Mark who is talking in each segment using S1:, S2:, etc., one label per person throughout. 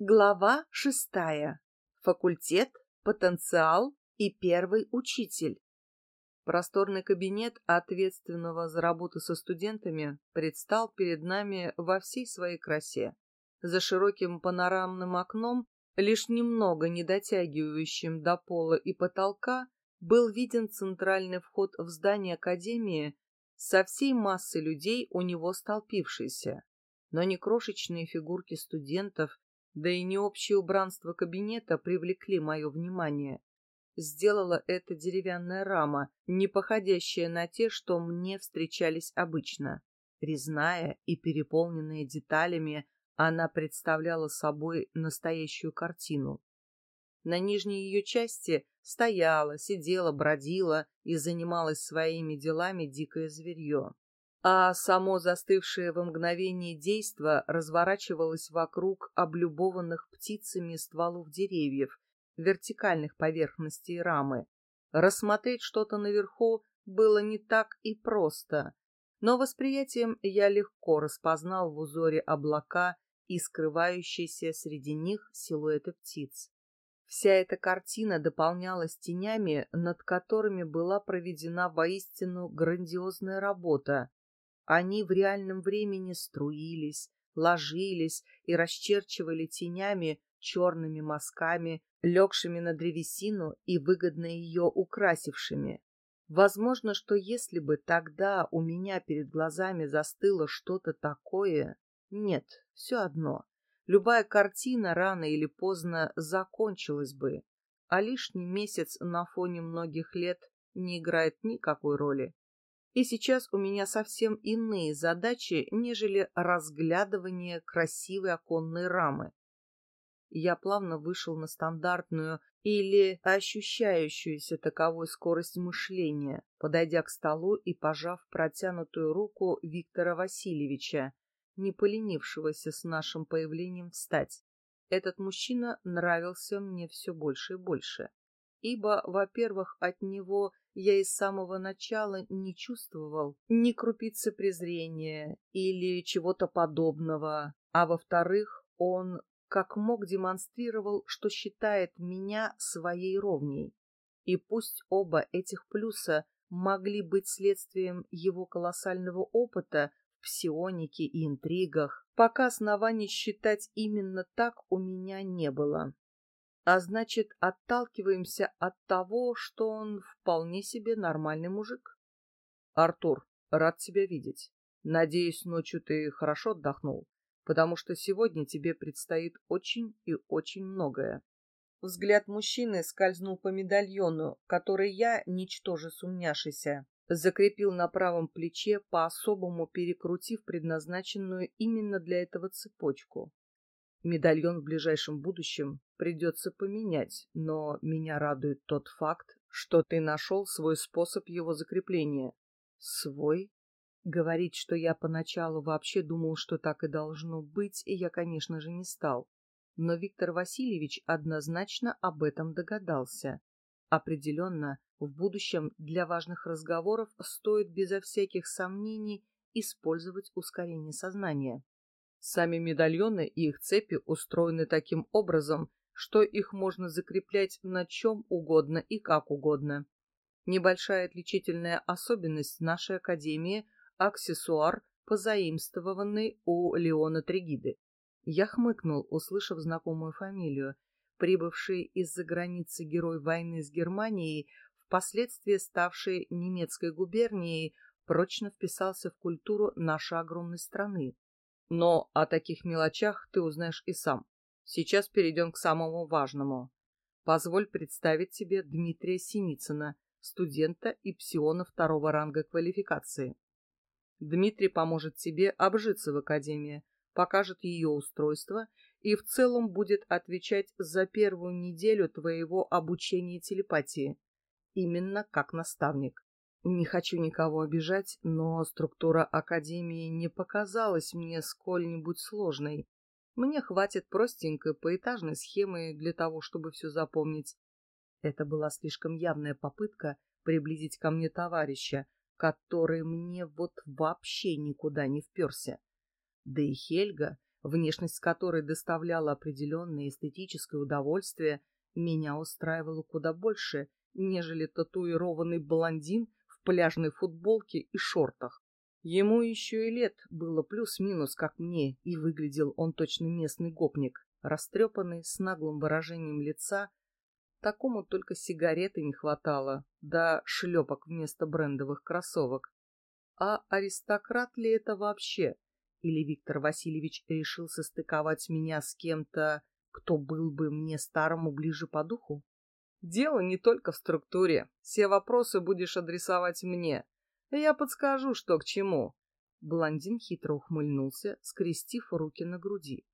S1: Глава шестая. Факультет, потенциал и первый учитель. Просторный кабинет ответственного за работу со студентами предстал перед нами во всей своей красе. За широким панорамным окном, лишь немного не дотягивающим до пола и потолка, был виден центральный вход в здание Академии со всей массой людей у него столпившейся. Но не крошечные фигурки студентов, да и не общее убранство кабинета привлекли мое внимание. Сделала это деревянная рама, не походящая на те, что мне встречались обычно. Резная и переполненная деталями, она представляла собой настоящую картину. На нижней ее части стояла, сидела, бродила и занималась своими делами дикое зверье а само застывшее во мгновение действо разворачивалось вокруг облюбованных птицами стволов деревьев, вертикальных поверхностей рамы. Рассмотреть что-то наверху было не так и просто, но восприятием я легко распознал в узоре облака и скрывающиеся среди них силуэты птиц. Вся эта картина дополнялась тенями, над которыми была проведена воистину грандиозная работа, они в реальном времени струились, ложились и расчерчивали тенями черными мазками, легшими на древесину и выгодно ее украсившими. Возможно, что если бы тогда у меня перед глазами застыло что-то такое... Нет, все одно. Любая картина рано или поздно закончилась бы, а лишний месяц на фоне многих лет не играет никакой роли. И сейчас у меня совсем иные задачи, нежели разглядывание красивой оконной рамы. Я плавно вышел на стандартную или ощущающуюся таковой скорость мышления, подойдя к столу и пожав протянутую руку Виктора Васильевича, не поленившегося с нашим появлением встать. Этот мужчина нравился мне все больше и больше, ибо, во-первых, от него я из самого начала не чувствовал ни крупицы презрения или чего-то подобного, а во-вторых, он как мог демонстрировал, что считает меня своей ровней. И пусть оба этих плюса могли быть следствием его колоссального опыта в псионике и интригах, пока оснований считать именно так у меня не было а значит, отталкиваемся от того, что он вполне себе нормальный мужик. Артур, рад тебя видеть. Надеюсь, ночью ты хорошо отдохнул, потому что сегодня тебе предстоит очень и очень многое. Взгляд мужчины скользнул по медальону, который я, ничтоже сумняшися, закрепил на правом плече, по-особому перекрутив предназначенную именно для этого цепочку. Медальон в ближайшем будущем придется поменять, но меня радует тот факт, что ты нашел свой способ его закрепления. Свой? Говорить, что я поначалу вообще думал, что так и должно быть, и я, конечно же, не стал. Но Виктор Васильевич однозначно об этом догадался. Определенно, в будущем для важных разговоров стоит безо всяких сомнений использовать ускорение сознания. Сами медальоны и их цепи устроены таким образом, что их можно закреплять на чем угодно и как угодно. Небольшая отличительная особенность нашей Академии – аксессуар, позаимствованный у Леона Трегиды. Я хмыкнул, услышав знакомую фамилию. Прибывший из-за границы герой войны с Германией, впоследствии ставший немецкой губернией, прочно вписался в культуру нашей огромной страны. Но о таких мелочах ты узнаешь и сам. Сейчас перейдем к самому важному. Позволь представить тебе Дмитрия Синицына, студента и псиона второго ранга квалификации. Дмитрий поможет тебе обжиться в академии, покажет ее устройство и в целом будет отвечать за первую неделю твоего обучения телепатии, именно как наставник. Не хочу никого обижать, но структура Академии не показалась мне сколь-нибудь сложной. Мне хватит простенькой поэтажной схемы для того, чтобы все запомнить. Это была слишком явная попытка приблизить ко мне товарища, который мне вот вообще никуда не вперся. Да и Хельга, внешность которой доставляла определенное эстетическое удовольствие, меня устраивало куда больше, нежели татуированный блондин пляжной футболке и шортах. Ему еще и лет было плюс-минус, как мне, и выглядел он точно местный гопник, растрепанный, с наглым выражением лица. Такому только сигареты не хватало, да шлепок вместо брендовых кроссовок. А аристократ ли это вообще? Или Виктор Васильевич решил состыковать меня с кем-то, кто был бы мне старому ближе по духу? Дело не только в структуре. Все вопросы будешь адресовать мне. Я подскажу, что к чему. Блондин хитро ухмыльнулся, скрестив руки на груди.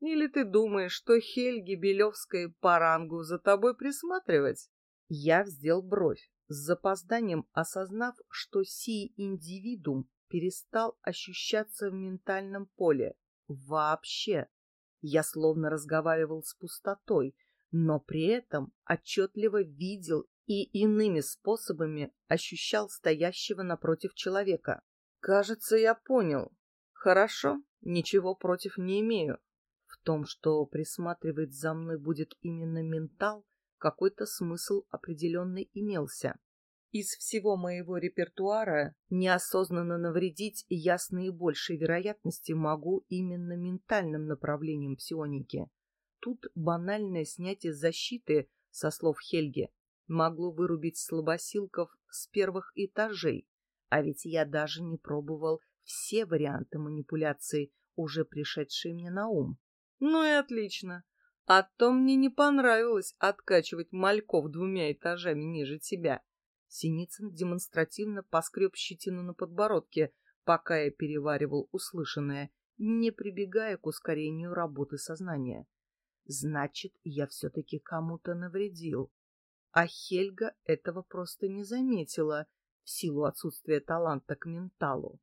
S1: Или ты думаешь, что Хельги Белевской по рангу за тобой присматривать? Я вздел бровь, с запозданием осознав, что сей индивидуум перестал ощущаться в ментальном поле. Вообще. Я словно разговаривал с пустотой, но при этом отчетливо видел и иными способами ощущал стоящего напротив человека. Кажется, я понял. Хорошо, ничего против не имею. В том, что присматривать за мной будет именно ментал, какой-то смысл определенный имелся. Из всего моего репертуара неосознанно навредить я с вероятностью могу именно ментальным направлением псионики. Тут банальное снятие защиты, со слов Хельги, могло вырубить слабосилков с первых этажей, а ведь я даже не пробовал все варианты манипуляций, уже пришедшие мне на ум. Ну и отлично. А то мне не понравилось откачивать мальков двумя этажами ниже тебя. Синицын демонстративно поскреб щетину на подбородке, пока я переваривал услышанное, не прибегая к ускорению работы сознания. Значит, я все-таки кому-то навредил. А Хельга этого просто не заметила в силу отсутствия таланта к менталу.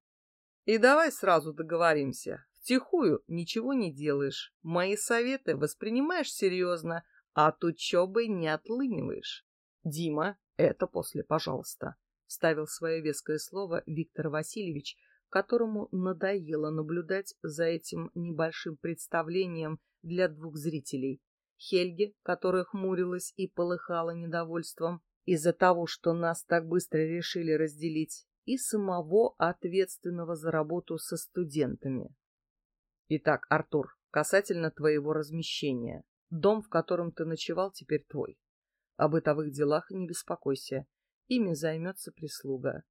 S1: И давай сразу договоримся. Втихую ничего не делаешь. Мои советы воспринимаешь серьезно, а от учебы не отлыниваешь. Дима, это после, пожалуйста, вставил свое веское слово Виктор Васильевич, которому надоело наблюдать за этим небольшим представлением для двух зрителей. Хельги, которая хмурилась и полыхала недовольством из-за того, что нас так быстро решили разделить, и самого ответственного за работу со студентами. Итак, Артур, касательно твоего размещения. Дом, в котором ты ночевал, теперь твой. О бытовых делах не беспокойся. Ими займется прислуга.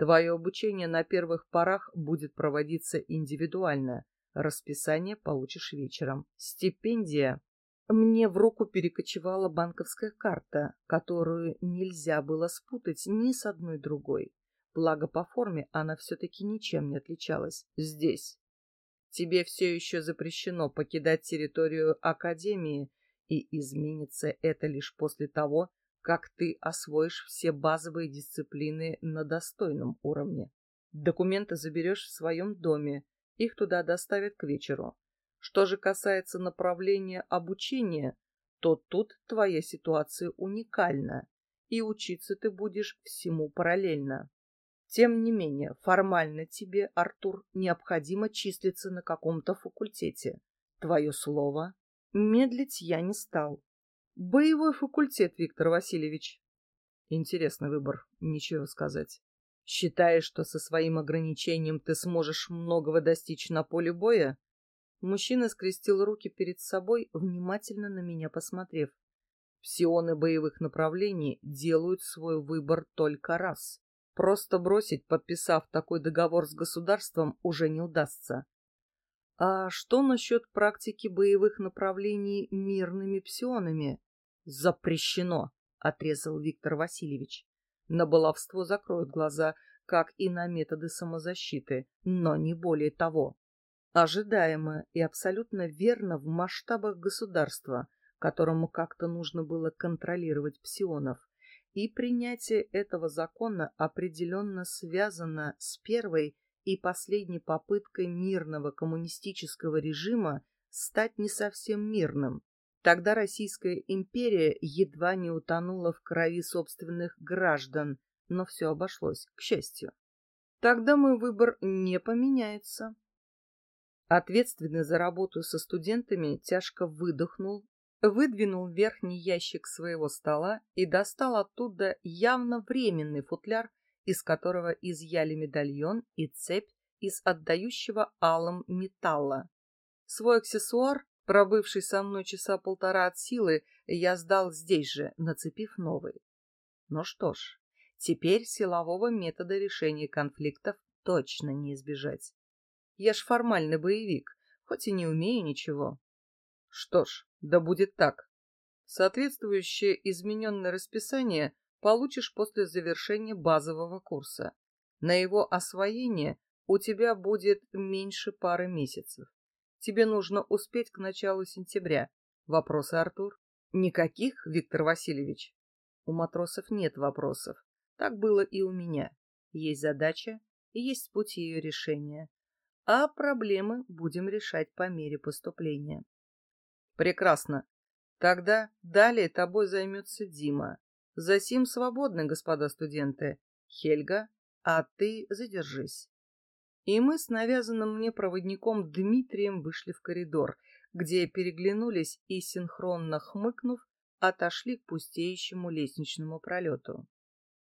S1: Твое обучение на первых порах будет проводиться индивидуально. Расписание получишь вечером. Стипендия. Мне в руку перекочевала банковская карта, которую нельзя было спутать ни с одной другой. Благо по форме она все-таки ничем не отличалась. Здесь. Тебе все еще запрещено покидать территорию Академии и изменится это лишь после того, как ты освоишь все базовые дисциплины на достойном уровне. Документы заберешь в своем доме, их туда доставят к вечеру. Что же касается направления обучения, то тут твоя ситуация уникальна, и учиться ты будешь всему параллельно. Тем не менее, формально тебе, Артур, необходимо числиться на каком-то факультете. Твое слово Медлить я не стал. Боевой факультет, Виктор Васильевич. Интересный выбор, ничего сказать. Считаешь, что со своим ограничением ты сможешь многого достичь на поле боя? Мужчина скрестил руки перед собой, внимательно на меня посмотрев. Псионы боевых направлений делают свой выбор только раз. Просто бросить, подписав такой договор с государством, уже не удастся. А что насчет практики боевых направлений мирными псионами? Запрещено, отрезал Виктор Васильевич. На баловство закроют глаза, как и на методы самозащиты, но не более того. Ожидаемо и абсолютно верно в масштабах государства, которому как-то нужно было контролировать псионов, и принятие этого закона определенно связано с первой и последней попыткой мирного коммунистического режима стать не совсем мирным. Тогда Российская империя едва не утонула в крови собственных граждан, но все обошлось, к счастью. Тогда мой выбор не поменяется. Ответственный за работу со студентами тяжко выдохнул, выдвинул верхний ящик своего стола и достал оттуда явно временный футляр, из которого изъяли медальон и цепь из отдающего алым металла. Свой аксессуар, пробывший со мной часа полтора от силы, я сдал здесь же, нацепив новый. Ну что ж, теперь силового метода решения конфликтов точно не избежать. Я ж формальный боевик, хоть и не умею ничего. Что ж, да будет так. Соответствующее измененное расписание получишь после завершения базового курса. На его освоение у тебя будет меньше пары месяцев. Тебе нужно успеть к началу сентября. Вопросы, Артур? Никаких, Виктор Васильевич. У матросов нет вопросов. Так было и у меня. Есть задача и есть путь ее решения. А проблемы будем решать по мере поступления. Прекрасно. Тогда далее тобой займется Дима. Засим свободны, господа студенты. Хельга, а ты задержись. И мы с навязанным мне проводником Дмитрием вышли в коридор, где переглянулись и, синхронно хмыкнув, отошли к пустеющему лестничному пролету.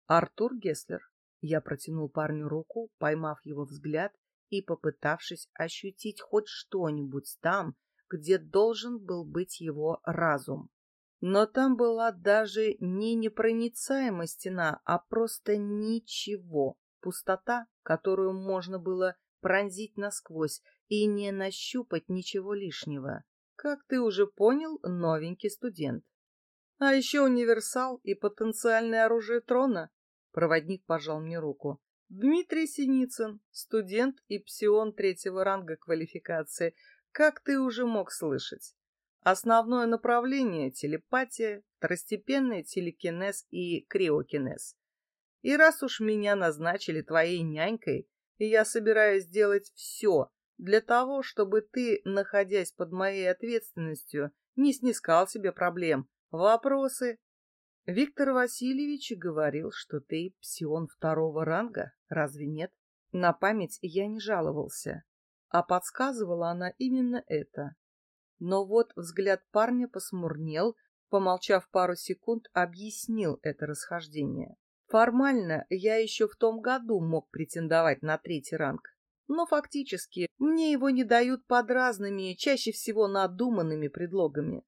S1: Артур Геслер. Я протянул парню руку, поймав его взгляд и попытавшись ощутить хоть что-нибудь там, где должен был быть его разум. Но там была даже не непроницаемая стена, а просто ничего. Пустота, которую можно было пронзить насквозь и не нащупать ничего лишнего. Как ты уже понял, новенький студент. А еще универсал и потенциальное оружие трона. Проводник пожал мне руку. Дмитрий Синицын, студент и псион третьего ранга квалификации, как ты уже мог слышать. Основное направление – телепатия, второстепенный телекинез и криокинез. И раз уж меня назначили твоей нянькой, я собираюсь сделать все для того, чтобы ты, находясь под моей ответственностью, не снискал себе проблем. Вопросы? Виктор Васильевич говорил, что ты псион второго ранга, разве нет? На память я не жаловался. А подсказывала она именно это. Но вот взгляд парня посмурнел, помолчав пару секунд, объяснил это расхождение. Формально я еще в том году мог претендовать на третий ранг, но фактически мне его не дают под разными, чаще всего надуманными предлогами.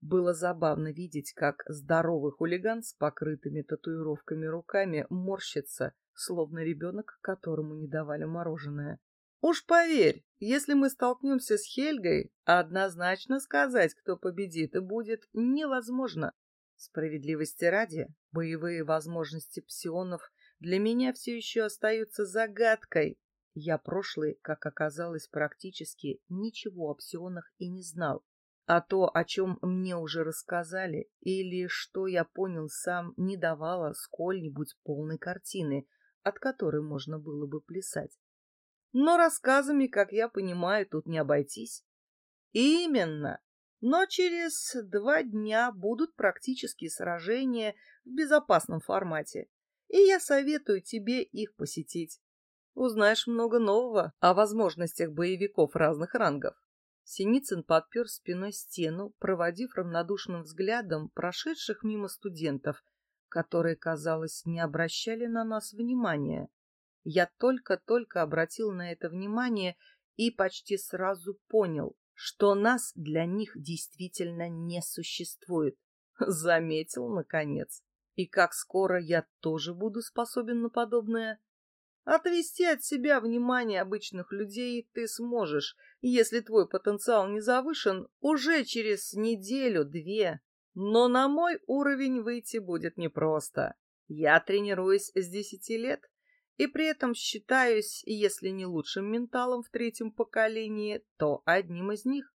S1: Было забавно видеть, как здоровый хулиган с покрытыми татуировками руками морщится, словно ребенок, которому не давали мороженое. Уж поверь, если мы столкнемся с Хельгой, однозначно сказать, кто победит, будет невозможно. Справедливости ради, боевые возможности псионов для меня все еще остаются загадкой. Я прошлый, как оказалось, практически ничего о псионах и не знал. А то, о чем мне уже рассказали, или что я понял сам, не давало сколь-нибудь полной картины, от которой можно было бы плясать. Но рассказами, как я понимаю, тут не обойтись. Именно. Но через два дня будут практические сражения в безопасном формате, и я советую тебе их посетить. Узнаешь много нового о возможностях боевиков разных рангов. Синицын подпер спиной стену, проводив равнодушным взглядом прошедших мимо студентов, которые, казалось, не обращали на нас внимания. Я только-только обратил на это внимание и почти сразу понял, что нас для них действительно не существует. Заметил, наконец. И как скоро я тоже буду способен на подобное? Отвести от себя внимание обычных людей ты сможешь, если твой потенциал не завышен, уже через неделю-две. Но на мой уровень выйти будет непросто. Я тренируюсь с десяти лет и при этом считаюсь, если не лучшим менталом в третьем поколении, то одним из них.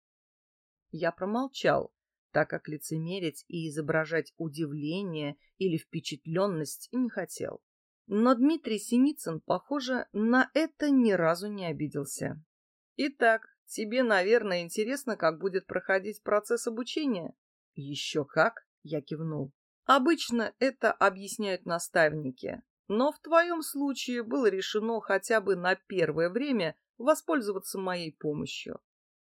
S1: Я промолчал, так как лицемерить и изображать удивление или впечатленность не хотел. Но Дмитрий Синицын, похоже, на это ни разу не обиделся. Итак, тебе, наверное, интересно, как будет проходить процесс обучения? Еще как, я кивнул. Обычно это объясняют наставники, но в твоем случае было решено хотя бы на первое время воспользоваться моей помощью.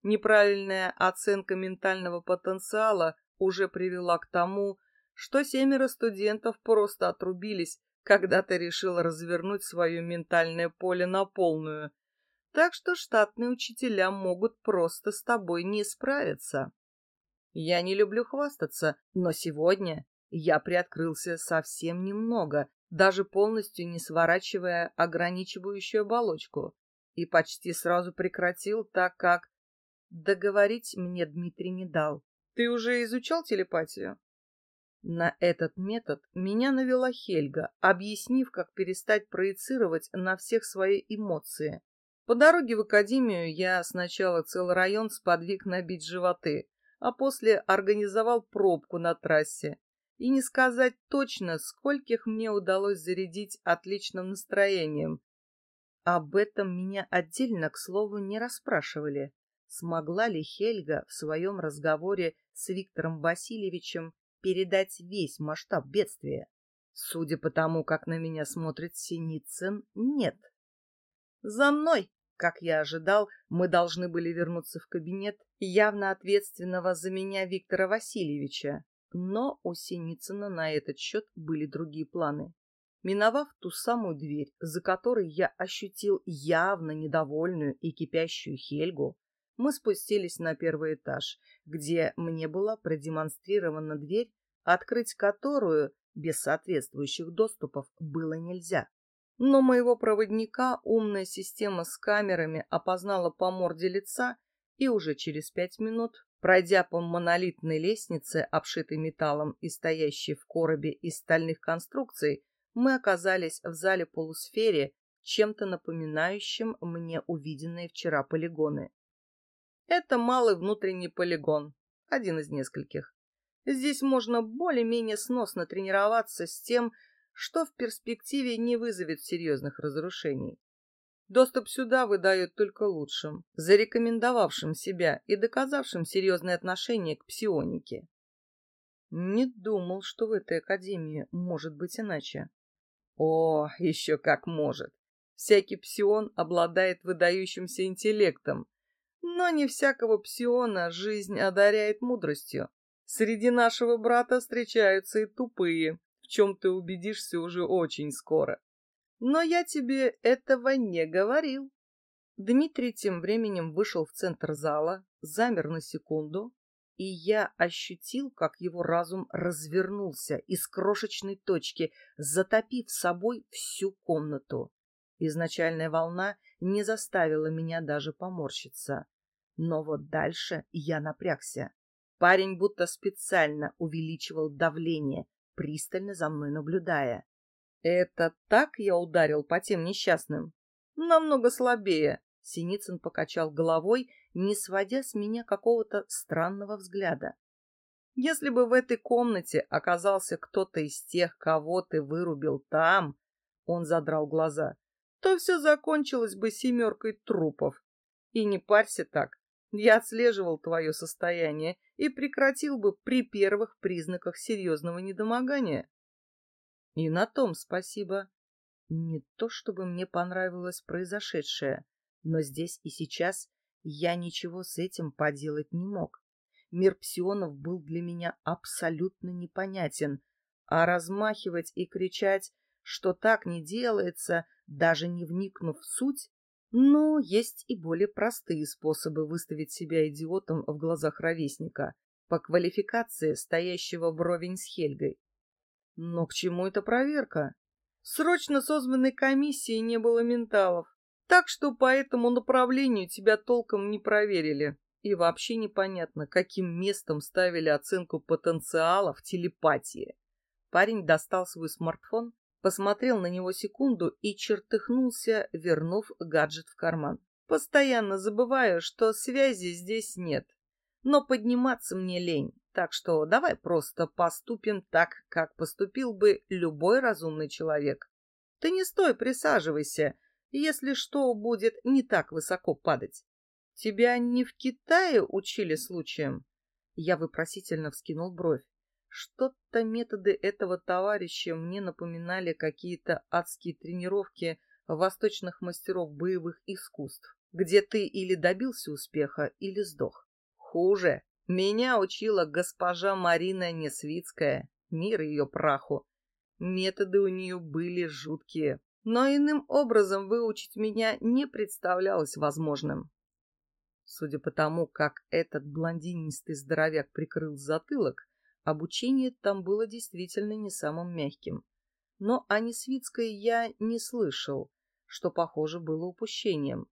S1: Неправильная оценка ментального потенциала уже привела к тому, что семеро студентов просто отрубились, когда ты решил развернуть свое ментальное поле на полную. Так что штатные учителя могут просто с тобой не справиться. Я не люблю хвастаться, но сегодня я приоткрылся совсем немного, даже полностью не сворачивая ограничивающую оболочку, и почти сразу прекратил, так как договорить мне Дмитрий не дал. Ты уже изучал телепатию? На этот метод меня навела Хельга, объяснив, как перестать проецировать на всех свои эмоции. По дороге в академию я сначала целый район сподвиг набить животы, а после организовал пробку на трассе. И не сказать точно, скольких мне удалось зарядить отличным настроением. Об этом меня отдельно, к слову, не расспрашивали. Смогла ли Хельга в своем разговоре с Виктором Васильевичем передать весь масштаб бедствия? Судя по тому, как на меня смотрит Синицын, нет. «За мной!» Как я ожидал, мы должны были вернуться в кабинет явно ответственного за меня Виктора Васильевича, но у Синицына на этот счет были другие планы. Миновав ту самую дверь, за которой я ощутил явно недовольную и кипящую Хельгу, мы спустились на первый этаж, где мне была продемонстрирована дверь, открыть которую без соответствующих доступов было нельзя. Но моего проводника умная система с камерами опознала по морде лица, и уже через пять минут, пройдя по монолитной лестнице, обшитой металлом и стоящей в коробе из стальных конструкций, мы оказались в зале-полусфере, чем-то напоминающим мне увиденные вчера полигоны. Это малый внутренний полигон, один из нескольких. Здесь можно более-менее сносно тренироваться с тем, что в перспективе не вызовет серьезных разрушений. Доступ сюда выдают только лучшим, зарекомендовавшим себя и доказавшим серьезное отношение к псионике. Не думал, что в этой академии может быть иначе. О, еще как может. Всякий псион обладает выдающимся интеллектом, но не всякого псиона жизнь одаряет мудростью. Среди нашего брата встречаются и тупые, чем ты убедишься уже очень скоро. Но я тебе этого не говорил. Дмитрий тем временем вышел в центр зала, замер на секунду, и я ощутил, как его разум развернулся из крошечной точки, затопив собой всю комнату. Изначальная волна не заставила меня даже поморщиться. Но вот дальше я напрягся. Парень будто специально увеличивал давление, пристально за мной наблюдая. «Это так я ударил по тем несчастным?» «Намного слабее», — Синицын покачал головой, не сводя с меня какого-то странного взгляда. «Если бы в этой комнате оказался кто-то из тех, кого ты вырубил там», — он задрал глаза, — «то все закончилось бы семеркой трупов. И не парься так, я отслеживал твое состояние и прекратил бы при первых признаках серьезного недомогания. И на том спасибо. Не то чтобы мне понравилось произошедшее, но здесь и сейчас я ничего с этим поделать не мог. Мир псионов был для меня абсолютно непонятен, а размахивать и кричать, что так не делается, даже не вникнув в суть, но есть и более простые способы выставить себя идиотом в глазах ровесника, по квалификации стоящего вровень с Хельгой. Но к чему эта проверка? Срочно созванной комиссии не было менталов, так что по этому направлению тебя толком не проверили. И вообще непонятно, каким местом ставили оценку потенциала в телепатии. Парень достал свой смартфон посмотрел на него секунду и чертыхнулся, вернув гаджет в карман. Постоянно забываю, что связи здесь нет. Но подниматься мне лень, так что давай просто поступим так, как поступил бы любой разумный человек. Ты не стой, присаживайся, если что будет не так высоко падать. Тебя не в Китае учили случаем? Я вопросительно вскинул бровь. Что-то методы этого товарища мне напоминали какие-то адские тренировки восточных мастеров боевых искусств. где ты или добился успеха, или сдох. Хуже. Меня учила госпожа Марина Несвицкая, мир ее праху. Методы у нее были жуткие, но иным образом выучить меня не представлялось возможным. Судя по тому, как этот блондинистый здоровяк прикрыл затылок, обучение там было действительно не самым мягким. Но о Несвицкой я не слышал, что, похоже, было упущением.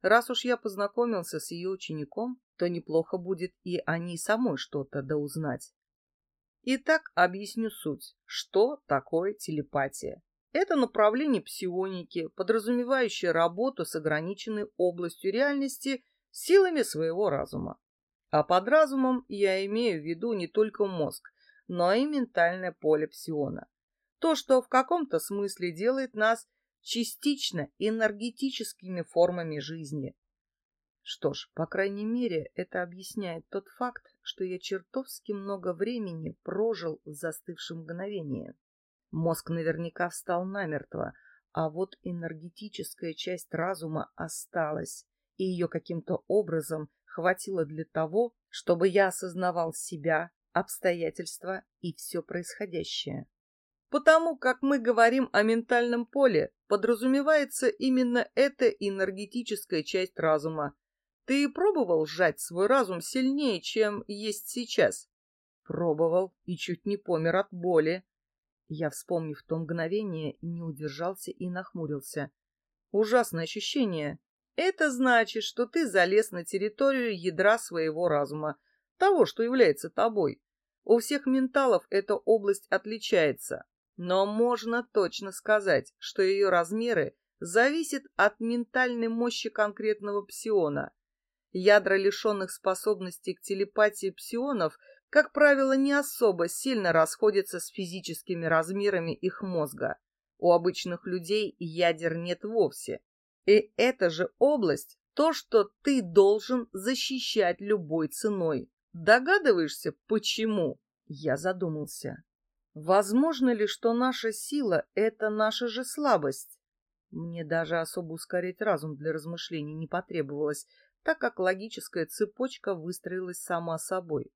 S1: Раз уж я познакомился с ее учеником, то неплохо будет и о ней самой что-то да узнать. Итак, объясню суть. Что такое телепатия? Это направление псионики, подразумевающее работу с ограниченной областью реальности силами своего разума. А под разумом я имею в виду не только мозг, но и ментальное поле псиона. То, что в каком-то смысле делает нас частично энергетическими формами жизни. Что ж, по крайней мере, это объясняет тот факт, что я чертовски много времени прожил в застывшем мгновении. Мозг наверняка встал намертво, а вот энергетическая часть разума осталась, и ее каким-то образом хватило для того, чтобы я осознавал себя, обстоятельства и все происходящее. Потому как мы говорим о ментальном поле, подразумевается именно эта энергетическая часть разума. Ты пробовал сжать свой разум сильнее, чем есть сейчас? Пробовал и чуть не помер от боли. Я, вспомнив то мгновение, не удержался и нахмурился. Ужасное ощущение. Это значит, что ты залез на территорию ядра своего разума, того, что является тобой. У всех менталов эта область отличается, но можно точно сказать, что ее размеры зависят от ментальной мощи конкретного псиона. Ядра лишенных способностей к телепатии псионов, как правило, не особо сильно расходятся с физическими размерами их мозга. У обычных людей ядер нет вовсе. И эта же область — то, что ты должен защищать любой ценой. Догадываешься, почему? Я задумался. Возможно ли, что наша сила — это наша же слабость? Мне даже особо ускорить разум для размышлений не потребовалось, так как логическая цепочка выстроилась сама собой.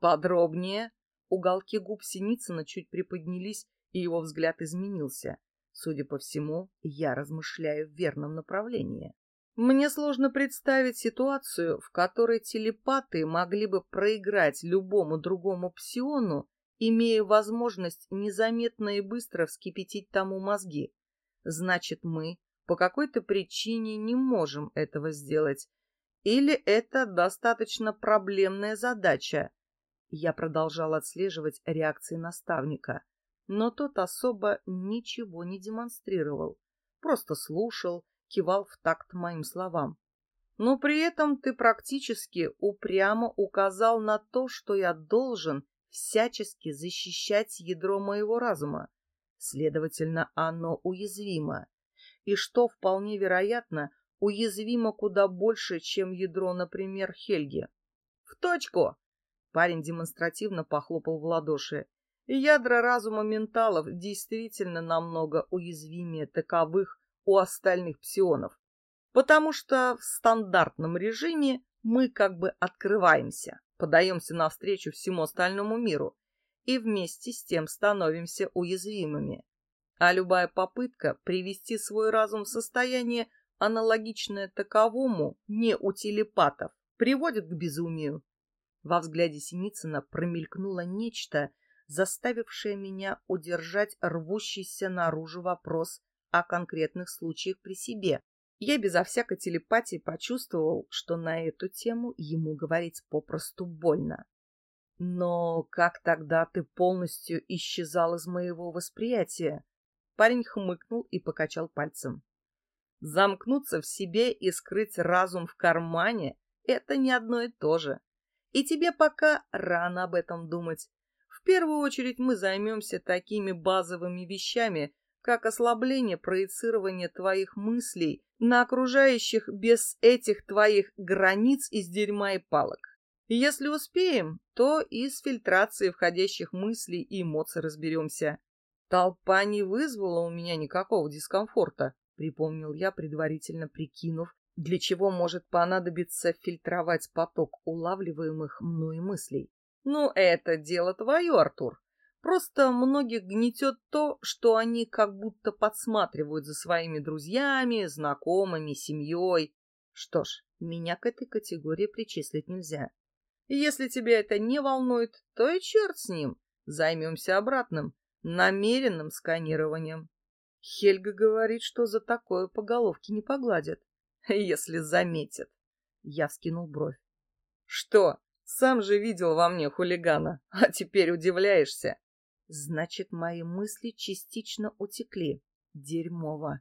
S1: Подробнее. Уголки губ Синицына чуть приподнялись, и его взгляд изменился. Судя по всему, я размышляю в верном направлении. Мне сложно представить ситуацию, в которой телепаты могли бы проиграть любому другому псиону имея возможность незаметно и быстро вскипятить тому мозги. Значит, мы по какой-то причине не можем этого сделать. Или это достаточно проблемная задача. Я продолжал отслеживать реакции наставника, но тот особо ничего не демонстрировал, просто слушал, кивал в такт моим словам. Но при этом ты практически упрямо указал на то, что я должен всячески защищать ядро моего разума. Следовательно, оно уязвимо. И что вполне вероятно, уязвимо куда больше, чем ядро, например, Хельги. В точку! Парень демонстративно похлопал в ладоши. Ядра разума менталов действительно намного уязвимее таковых у остальных псионов, потому что в стандартном режиме мы как бы открываемся подаемся навстречу всему остальному миру и вместе с тем становимся уязвимыми. А любая попытка привести свой разум в состояние, аналогичное таковому, не у телепатов, приводит к безумию. Во взгляде Синицына промелькнуло нечто, заставившее меня удержать рвущийся наружу вопрос о конкретных случаях при себе. Я безо всякой телепатии почувствовал, что на эту тему ему говорить попросту больно. Но как тогда ты полностью исчезал из моего восприятия? Парень хмыкнул и покачал пальцем. Замкнуться в себе и скрыть разум в кармане — это не одно и то же. И тебе пока рано об этом думать. В первую очередь мы займемся такими базовыми вещами, как ослабление проецирования твоих мыслей на окружающих без этих твоих границ из дерьма и палок. Если успеем, то и с фильтрацией входящих мыслей и эмоций разберемся. Толпа не вызвала у меня никакого дискомфорта, припомнил я, предварительно прикинув, для чего может понадобиться фильтровать поток улавливаемых мной мыслей. Ну, это дело твое, Артур. Просто многих гнетет то, что они как будто подсматривают за своими друзьями, знакомыми, семьей. Что ж, меня к этой категории причислить нельзя. Если тебя это не волнует, то и черт с ним. Займемся обратным, намеренным сканированием. Хельга говорит, что за такое по головке не погладят, если заметят. Я скинул бровь. Что, сам же видел во мне хулигана, а теперь удивляешься? Значит, мои мысли частично утекли. Дерьмово.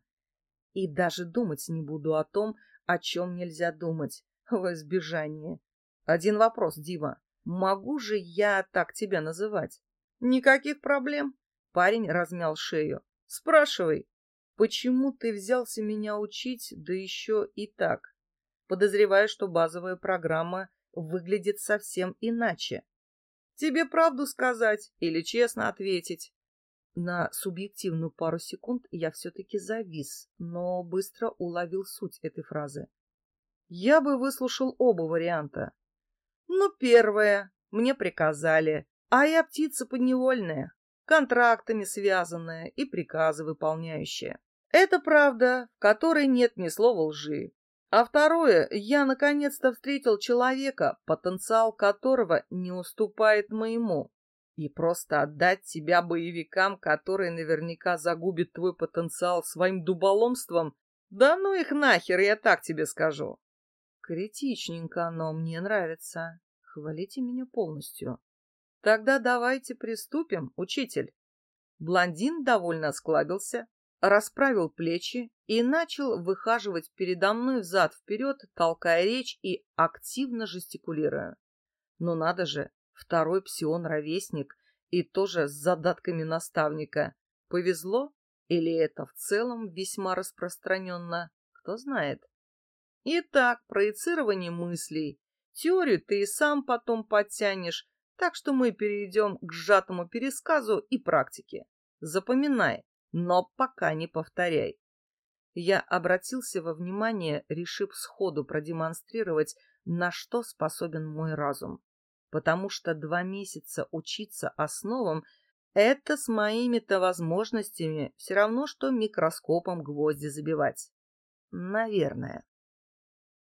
S1: И даже думать не буду о том, о чем нельзя думать, в избежание. Один вопрос, Дима. Могу же я так тебя называть? Никаких проблем. Парень размял шею. Спрашивай, почему ты взялся меня учить, да еще и так? Подозреваю, что базовая программа выглядит совсем иначе. Тебе правду сказать или честно ответить? На субъективную пару секунд я все-таки завис, но быстро уловил суть этой фразы. Я бы выслушал оба варианта. Ну, первое. Мне приказали. А я птица подневольная, контрактами связанная и приказы выполняющая. Это правда, в которой нет ни слова лжи. А второе, я наконец-то встретил человека, потенциал которого не уступает моему. И просто отдать тебя боевикам, которые наверняка загубят твой потенциал своим дуболомством, да ну их нахер, я так тебе скажу. Критичненько, но мне нравится. Хвалите меня полностью. Тогда давайте приступим, учитель. Блондин довольно осклабился, расправил плечи и начал выхаживать передо мной взад-вперед, толкая речь и активно жестикулируя. Но надо же, второй псион-ровесник и тоже с задатками наставника. Повезло? Или это в целом весьма распространенно? Кто знает. Итак, проецирование мыслей. Теорию ты и сам потом подтянешь, так что мы перейдем к сжатому пересказу и практике. Запоминай, но пока не повторяй. Я обратился во внимание, решив сходу продемонстрировать, на что способен мой разум. Потому что два месяца учиться основам — это с моими-то возможностями все равно, что микроскопом гвозди забивать. Наверное.